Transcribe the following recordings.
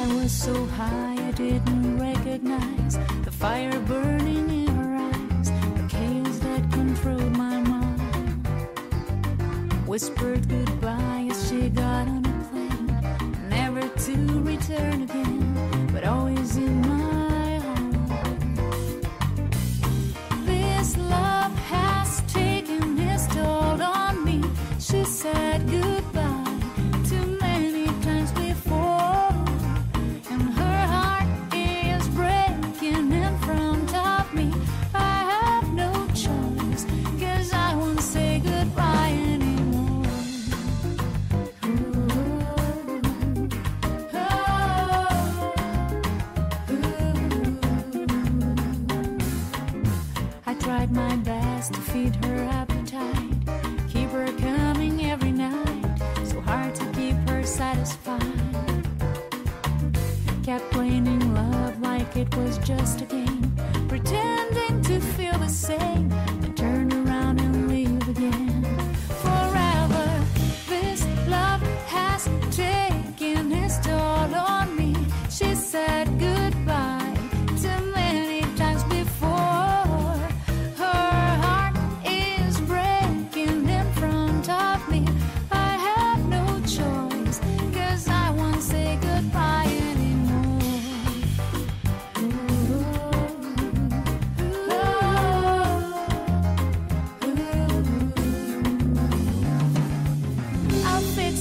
was so high I didn't recognize the fire burning in her eyes, the chaos that controlled my mind. Whispered goodbye as she got on a plane, never to return again, tried my best to feed her appetite, keep her coming every night. So hard to keep her satisfied. Kept playing love like it was just a game,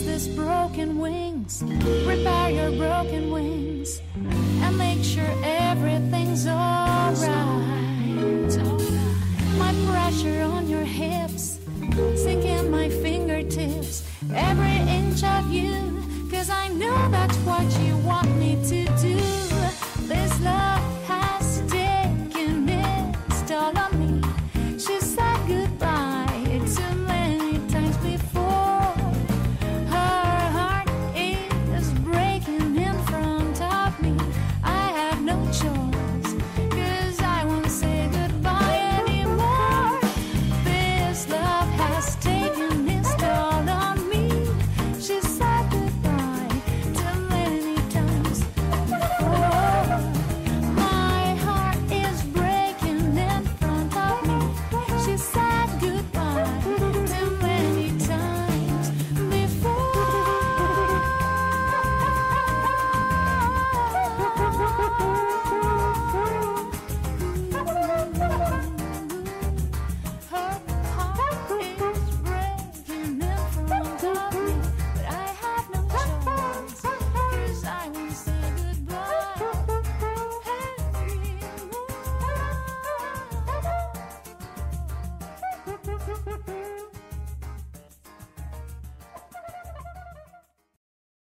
this broken wings, repair your broken wings, and make sure everything's alright. My pressure on your hips, sinking my fingertips, every inch of you, cause I know that's what you want